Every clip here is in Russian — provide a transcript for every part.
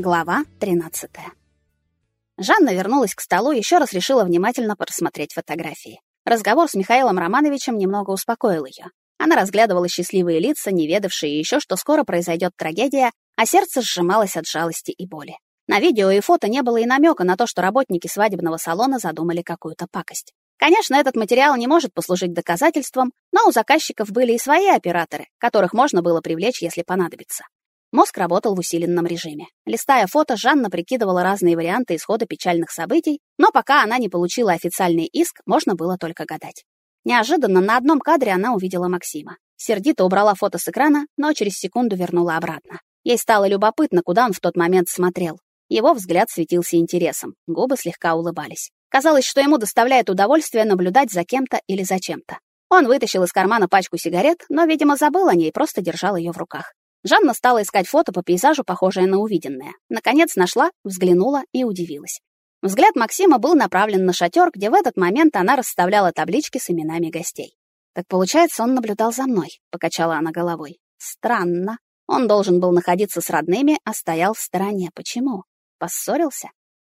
Глава 13. Жанна вернулась к столу еще раз решила внимательно просмотреть фотографии. Разговор с Михаилом Романовичем немного успокоил ее. Она разглядывала счастливые лица, не ведавшие еще, что скоро произойдет трагедия, а сердце сжималось от жалости и боли. На видео и фото не было и намека на то, что работники свадебного салона задумали какую-то пакость. Конечно, этот материал не может послужить доказательством, но у заказчиков были и свои операторы, которых можно было привлечь, если понадобится. Мозг работал в усиленном режиме. Листая фото, Жанна прикидывала разные варианты исхода печальных событий, но пока она не получила официальный иск, можно было только гадать. Неожиданно на одном кадре она увидела Максима. Сердито убрала фото с экрана, но через секунду вернула обратно. Ей стало любопытно, куда он в тот момент смотрел. Его взгляд светился интересом, губы слегка улыбались. Казалось, что ему доставляет удовольствие наблюдать за кем-то или за чем-то. Он вытащил из кармана пачку сигарет, но, видимо, забыл о ней, просто держал ее в руках. Жанна стала искать фото по пейзажу, похожее на увиденное. Наконец нашла, взглянула и удивилась. Взгляд Максима был направлен на шатер, где в этот момент она расставляла таблички с именами гостей. «Так получается, он наблюдал за мной», — покачала она головой. «Странно. Он должен был находиться с родными, а стоял в стороне. Почему? Поссорился?»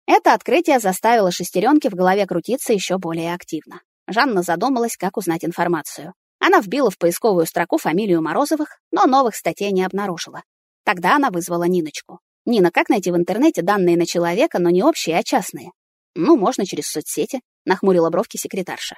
Это открытие заставило шестеренки в голове крутиться еще более активно. Жанна задумалась, как узнать информацию. Она вбила в поисковую строку фамилию Морозовых, но новых статей не обнаружила. Тогда она вызвала Ниночку. «Нина, как найти в интернете данные на человека, но не общие, а частные?» «Ну, можно через соцсети», — нахмурила бровки секретарша.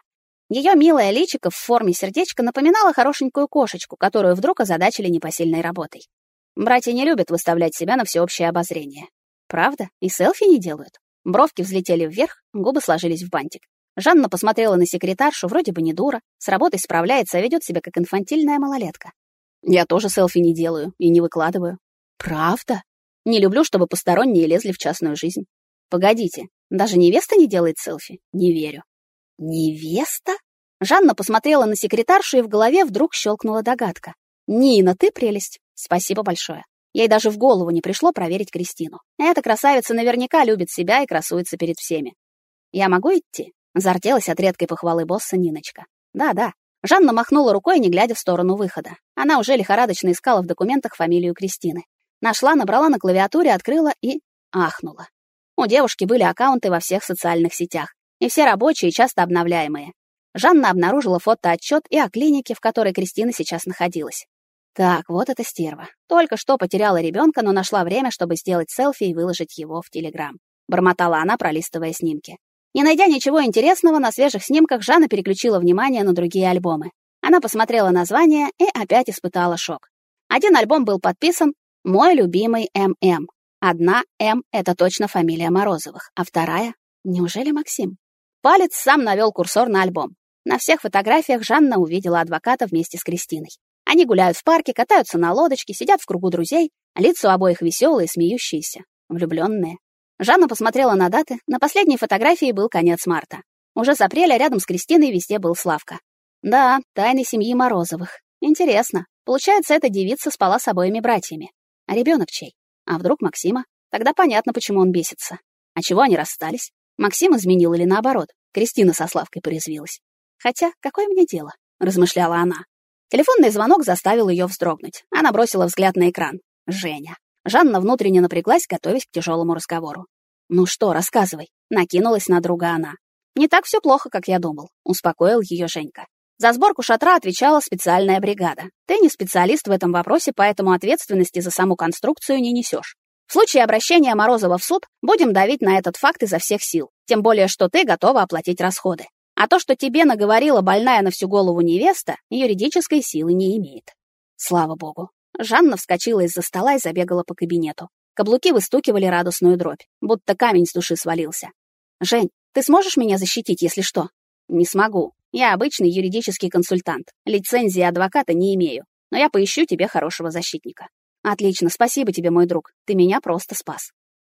Ее милая личико в форме сердечка напоминала хорошенькую кошечку, которую вдруг озадачили непосильной работой. Братья не любят выставлять себя на всеобщее обозрение. Правда? И селфи не делают? Бровки взлетели вверх, губы сложились в бантик. Жанна посмотрела на секретаршу, вроде бы не дура, с работой справляется, а ведет себя как инфантильная малолетка. Я тоже селфи не делаю и не выкладываю. Правда? Не люблю, чтобы посторонние лезли в частную жизнь. Погодите, даже невеста не делает селфи? Не верю. Невеста? Жанна посмотрела на секретаршу, и в голове вдруг щелкнула догадка. «Нина, ты прелесть. Спасибо большое. Ей даже в голову не пришло проверить Кристину. Эта красавица наверняка любит себя и красуется перед всеми. Я могу идти? Зарделась от редкой похвалы босса Ниночка. Да-да. Жанна махнула рукой, не глядя в сторону выхода. Она уже лихорадочно искала в документах фамилию Кристины. Нашла, набрала на клавиатуре, открыла и ахнула. У девушки были аккаунты во всех социальных сетях, и все рабочие, часто обновляемые. Жанна обнаружила фотоотчет и о клинике, в которой Кристина сейчас находилась. Так, вот эта стерва. Только что потеряла ребенка, но нашла время, чтобы сделать селфи и выложить его в Телеграм. Бормотала она, пролистывая снимки. Не найдя ничего интересного на свежих снимках, Жанна переключила внимание на другие альбомы. Она посмотрела название и опять испытала шок. Один альбом был подписан «Мой любимый ММ». Одна «М» — это точно фамилия Морозовых, а вторая — неужели Максим? Палец сам навел курсор на альбом. На всех фотографиях Жанна увидела адвоката вместе с Кристиной. Они гуляют в парке, катаются на лодочке, сидят в кругу друзей, лица у обоих веселые, смеющиеся, влюбленные. Жанна посмотрела на даты. На последней фотографии был конец марта. Уже с апреля рядом с Кристиной везде был Славка. Да, тайны семьи Морозовых. Интересно. Получается, эта девица спала с обоими братьями. А ребенок чей? А вдруг Максима? Тогда понятно, почему он бесится. А чего они расстались? Максим изменил или наоборот? Кристина со Славкой порезвилась. Хотя, какое мне дело? Размышляла она. Телефонный звонок заставил ее вздрогнуть. Она бросила взгляд на экран. Женя. Жанна внутренне напряглась, готовясь к тяжелому разговору. «Ну что, рассказывай», — накинулась на друга она. «Не так все плохо, как я думал», — успокоил ее Женька. За сборку шатра отвечала специальная бригада. Ты не специалист в этом вопросе, поэтому ответственности за саму конструкцию не несешь. В случае обращения Морозова в суд будем давить на этот факт изо всех сил, тем более что ты готова оплатить расходы. А то, что тебе наговорила больная на всю голову невеста, юридической силы не имеет. Слава богу. Жанна вскочила из-за стола и забегала по кабинету. Каблуки выстукивали радостную дробь, будто камень с души свалился. «Жень, ты сможешь меня защитить, если что?» «Не смогу. Я обычный юридический консультант. Лицензии адвоката не имею. Но я поищу тебе хорошего защитника». «Отлично, спасибо тебе, мой друг. Ты меня просто спас».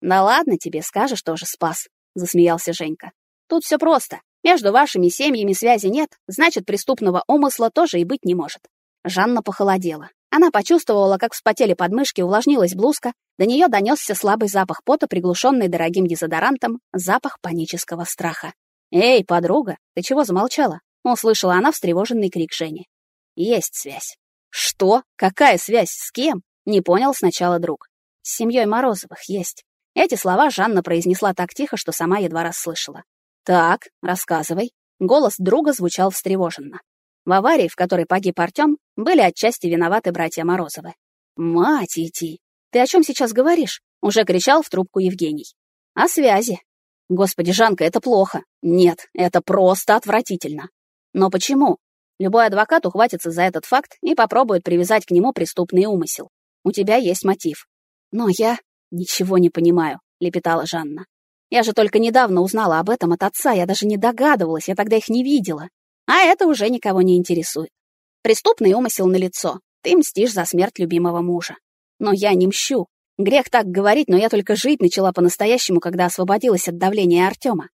«Да ладно тебе, скажешь тоже спас», — засмеялся Женька. «Тут все просто. Между вашими семьями связи нет, значит, преступного умысла тоже и быть не может». Жанна похолодела. Она почувствовала, как вспотели подмышки, увлажнилась блузка, до нее донесся слабый запах пота, приглушенный дорогим дезодорантом, запах панического страха. «Эй, подруга, ты чего замолчала?» — услышала она встревоженный крик Жени. «Есть связь». «Что? Какая связь? С кем?» — не понял сначала друг. С семьей Морозовых есть. Эти слова Жанна произнесла так тихо, что сама едва расслышала. «Так, рассказывай». Голос друга звучал встревоженно. В аварии, в которой погиб Артём, были отчасти виноваты братья Морозовы. «Мать идти! Ты о чем сейчас говоришь?» — уже кричал в трубку Евгений. «О связи». «Господи, Жанка, это плохо». «Нет, это просто отвратительно». «Но почему?» Любой адвокат ухватится за этот факт и попробует привязать к нему преступный умысел. У тебя есть мотив. Но я ничего не понимаю, лепетала Жанна. Я же только недавно узнала об этом от отца, я даже не догадывалась, я тогда их не видела. А это уже никого не интересует. Преступный умысел на лицо. Ты мстишь за смерть любимого мужа. Но я не мщу. Грех так говорить, но я только жить начала по-настоящему, когда освободилась от давления Артема.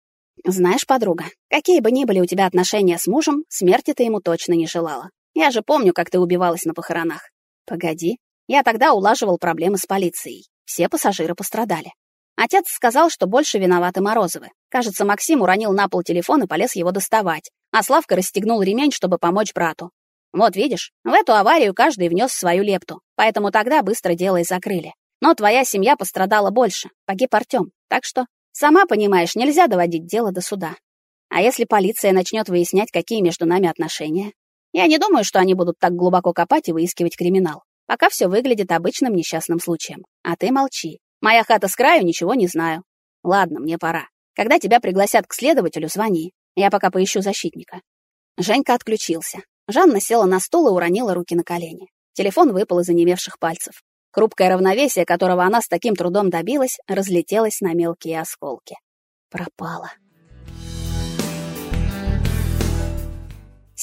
Знаешь, подруга, какие бы ни были у тебя отношения с мужем, смерти ты ему точно не желала. Я же помню, как ты убивалась на похоронах. Погоди. Я тогда улаживал проблемы с полицией. Все пассажиры пострадали. Отец сказал, что больше виноваты Морозовы. Кажется, Максим уронил на пол телефон и полез его доставать, а Славка расстегнул ремень, чтобы помочь брату. Вот видишь, в эту аварию каждый внес свою лепту, поэтому тогда быстро дело и закрыли. Но твоя семья пострадала больше, погиб Артём, так что Сама понимаешь, нельзя доводить дело до суда. А если полиция начнет выяснять, какие между нами отношения? Я не думаю, что они будут так глубоко копать и выискивать криминал. Пока все выглядит обычным несчастным случаем. А ты молчи. Моя хата с краю, ничего не знаю. Ладно, мне пора. Когда тебя пригласят к следователю, звони. Я пока поищу защитника. Женька отключился. Жанна села на стул и уронила руки на колени. Телефон выпал из онемевших пальцев. Хрупкое равновесие, которого она с таким трудом добилась, разлетелось на мелкие осколки. Пропала.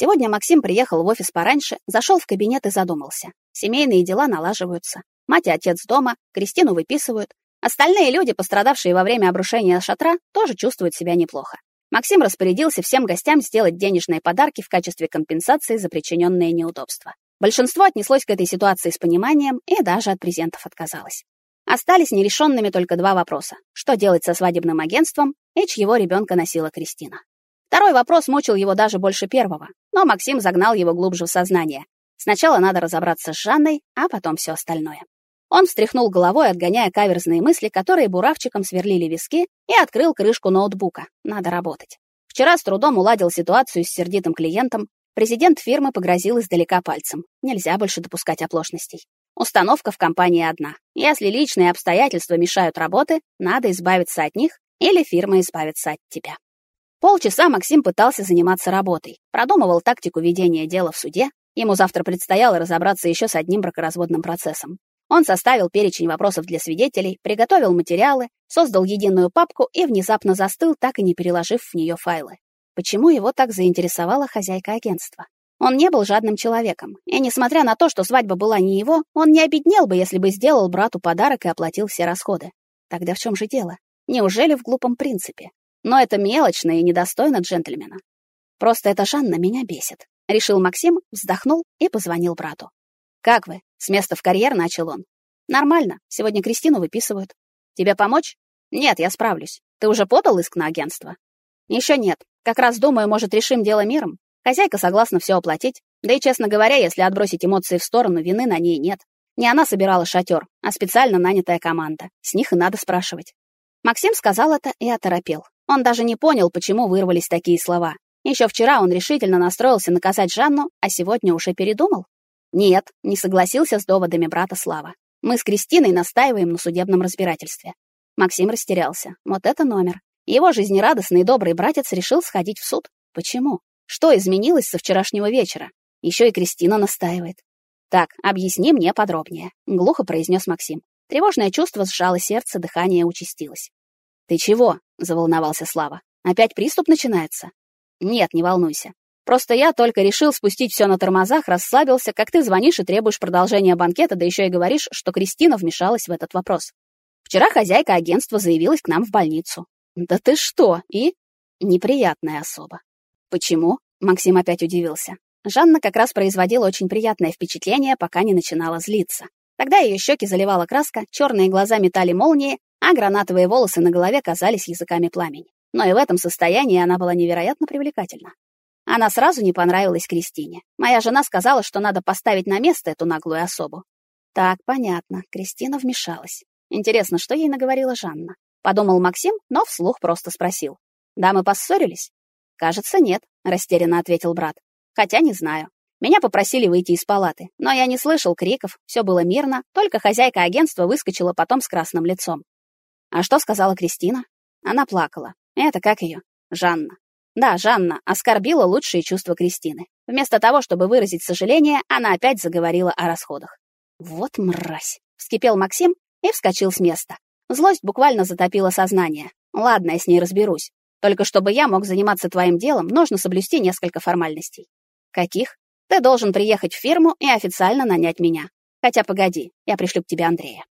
Сегодня Максим приехал в офис пораньше, зашел в кабинет и задумался. Семейные дела налаживаются. Мать и отец дома, Кристину выписывают. Остальные люди, пострадавшие во время обрушения шатра, тоже чувствуют себя неплохо. Максим распорядился всем гостям сделать денежные подарки в качестве компенсации за причиненные неудобства. Большинство отнеслось к этой ситуации с пониманием и даже от презентов отказалось. Остались нерешенными только два вопроса. Что делать со свадебным агентством и чьего ребенка носила Кристина? Второй вопрос мучил его даже больше первого, но Максим загнал его глубже в сознание. Сначала надо разобраться с Жанной, а потом все остальное. Он встряхнул головой, отгоняя каверзные мысли, которые буравчиком сверлили виски, и открыл крышку ноутбука. Надо работать. Вчера с трудом уладил ситуацию с сердитым клиентом, Президент фирмы погрозил издалека пальцем. Нельзя больше допускать оплошностей. Установка в компании одна. Если личные обстоятельства мешают работе, надо избавиться от них, или фирма избавится от тебя. Полчаса Максим пытался заниматься работой, продумывал тактику ведения дела в суде. Ему завтра предстояло разобраться еще с одним бракоразводным процессом. Он составил перечень вопросов для свидетелей, приготовил материалы, создал единую папку и внезапно застыл, так и не переложив в нее файлы. Почему его так заинтересовала хозяйка агентства? Он не был жадным человеком, и несмотря на то, что свадьба была не его, он не обеднел бы, если бы сделал брату подарок и оплатил все расходы. Тогда в чем же дело? Неужели в глупом принципе? Но это мелочно и недостойно джентльмена. Просто эта Жанна меня бесит. Решил Максим, вздохнул и позвонил брату. «Как вы?» — с места в карьер начал он. «Нормально. Сегодня Кристину выписывают. Тебе помочь?» «Нет, я справлюсь. Ты уже подал иск на агентство?» «Еще нет. Как раз думаю, может, решим дело миром. Хозяйка согласна все оплатить. Да и, честно говоря, если отбросить эмоции в сторону, вины на ней нет. Не она собирала шатер, а специально нанятая команда. С них и надо спрашивать. Максим сказал это и оторопел. Он даже не понял, почему вырвались такие слова. Еще вчера он решительно настроился наказать Жанну, а сегодня уже передумал. Нет, не согласился с доводами брата Слава. Мы с Кристиной настаиваем на судебном разбирательстве. Максим растерялся. Вот это номер. Его жизнерадостный и добрый братец решил сходить в суд. Почему? Что изменилось со вчерашнего вечера? Еще и Кристина настаивает. Так, объясни мне подробнее, глухо произнес Максим. Тревожное чувство сжало сердце, дыхание участилось. Ты чего? Заволновался Слава. Опять приступ начинается? Нет, не волнуйся. Просто я только решил спустить все на тормозах, расслабился, как ты звонишь и требуешь продолжения банкета, да еще и говоришь, что Кристина вмешалась в этот вопрос. Вчера хозяйка агентства заявилась к нам в больницу. Да ты что? И неприятная особа. Почему? Максим опять удивился. Жанна как раз производила очень приятное впечатление, пока не начинала злиться. Тогда ее щеки заливала краска, черные глаза метали молнии, а гранатовые волосы на голове казались языками пламени. Но и в этом состоянии она была невероятно привлекательна. Она сразу не понравилась Кристине. Моя жена сказала, что надо поставить на место эту наглую особу. Так, понятно, Кристина вмешалась. Интересно, что ей наговорила Жанна? Подумал Максим, но вслух просто спросил. Да, мы поссорились? Кажется, нет, растерянно ответил брат. Хотя не знаю. Меня попросили выйти из палаты, но я не слышал криков, все было мирно, только хозяйка агентства выскочила потом с красным лицом. А что сказала Кристина? Она плакала. Это как ее? Жанна. Да, Жанна оскорбила лучшие чувства Кристины. Вместо того, чтобы выразить сожаление, она опять заговорила о расходах. Вот мразь, вскипел Максим и вскочил с места. Злость буквально затопила сознание. Ладно, я с ней разберусь. Только чтобы я мог заниматься твоим делом, нужно соблюсти несколько формальностей. Каких? Ты должен приехать в фирму и официально нанять меня. Хотя погоди, я пришлю к тебе Андрея.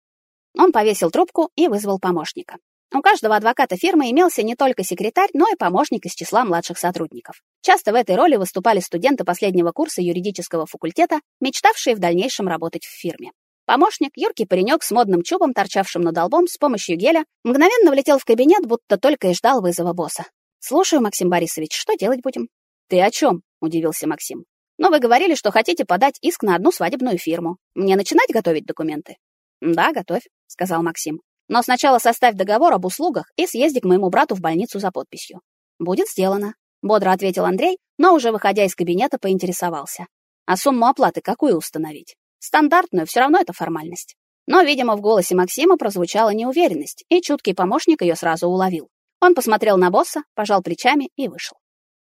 Он повесил трубку и вызвал помощника. У каждого адвоката фирмы имелся не только секретарь, но и помощник из числа младших сотрудников. Часто в этой роли выступали студенты последнего курса юридического факультета, мечтавшие в дальнейшем работать в фирме. Помощник, юркий паренек с модным чубом, торчавшим над лбом, с помощью геля, мгновенно влетел в кабинет, будто только и ждал вызова босса. «Слушаю, Максим Борисович, что делать будем?» «Ты о чем?» — удивился Максим. «Но вы говорили, что хотите подать иск на одну свадебную фирму. Мне начинать готовить документы?» «Да, готовь», — сказал Максим. «Но сначала составь договор об услугах и съезди к моему брату в больницу за подписью». «Будет сделано», — бодро ответил Андрей, но уже выходя из кабинета поинтересовался. «А сумму оплаты какую установить?» Стандартную, все равно это формальность. Но, видимо, в голосе Максима прозвучала неуверенность, и чуткий помощник ее сразу уловил. Он посмотрел на босса, пожал плечами и вышел.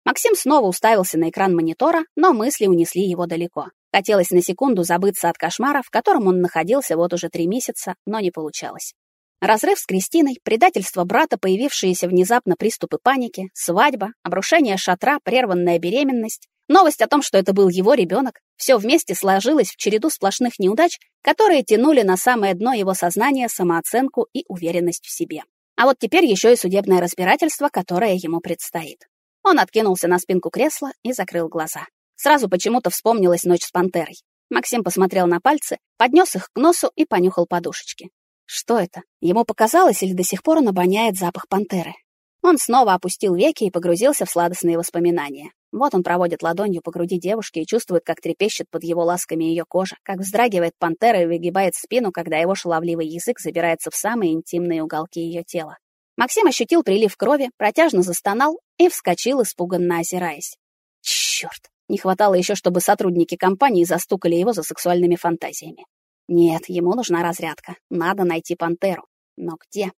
Максим снова уставился на экран монитора, но мысли унесли его далеко. Хотелось на секунду забыться от кошмара, в котором он находился вот уже три месяца, но не получалось. Разрыв с Кристиной, предательство брата, появившиеся внезапно приступы паники, свадьба, обрушение шатра, прерванная беременность, новость о том, что это был его ребенок, все вместе сложилось в череду сплошных неудач, которые тянули на самое дно его сознания самооценку и уверенность в себе. А вот теперь еще и судебное разбирательство, которое ему предстоит. Он откинулся на спинку кресла и закрыл глаза. Сразу почему-то вспомнилась ночь с пантерой. Максим посмотрел на пальцы, поднес их к носу и понюхал подушечки. Что это? Ему показалось или до сих пор он обоняет запах пантеры? Он снова опустил веки и погрузился в сладостные воспоминания. Вот он проводит ладонью по груди девушки и чувствует, как трепещет под его ласками ее кожа, как вздрагивает пантера и выгибает спину, когда его шаловливый язык забирается в самые интимные уголки ее тела. Максим ощутил прилив крови, протяжно застонал и вскочил, испуганно озираясь. Черт! Не хватало еще, чтобы сотрудники компании застукали его за сексуальными фантазиями. Нет, ему нужна разрядка. Надо найти пантеру. Но где?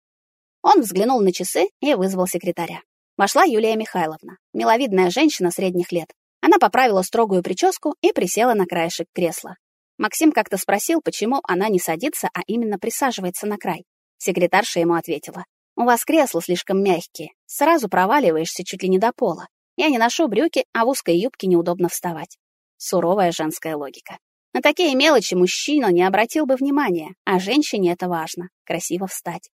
Он взглянул на часы и вызвал секретаря. Вошла Юлия Михайловна, миловидная женщина средних лет. Она поправила строгую прическу и присела на краешек кресла. Максим как-то спросил, почему она не садится, а именно присаживается на край. Секретарша ему ответила. «У вас кресла слишком мягкие. Сразу проваливаешься чуть ли не до пола. Я не ношу брюки, а в узкой юбке неудобно вставать». Суровая женская логика. На такие мелочи мужчина не обратил бы внимания, а женщине это важно — красиво встать.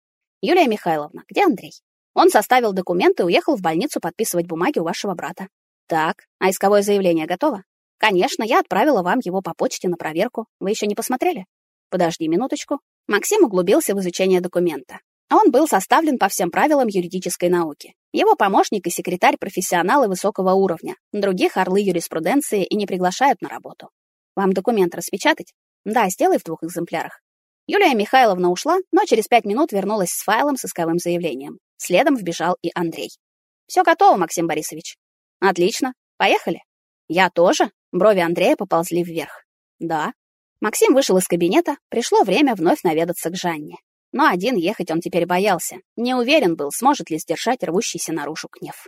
«Юлия Михайловна, где Андрей?» Он составил документы и уехал в больницу подписывать бумаги у вашего брата. Так, а исковое заявление готово? Конечно, я отправила вам его по почте на проверку. Вы еще не посмотрели? Подожди минуточку. Максим углубился в изучение документа. Он был составлен по всем правилам юридической науки. Его помощник и секретарь профессионалы высокого уровня. Других орлы юриспруденции и не приглашают на работу. Вам документ распечатать? Да, сделай в двух экземплярах. Юлия Михайловна ушла, но через пять минут вернулась с файлом с исковым заявлением. Следом вбежал и Андрей. Все готово, Максим Борисович. Отлично. Поехали. Я тоже. Брови Андрея поползли вверх. Да. Максим вышел из кабинета. Пришло время вновь наведаться к Жанне. Но один ехать он теперь боялся. Не уверен был, сможет ли сдержать рвущийся наружу гнев.